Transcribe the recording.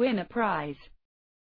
win a prize.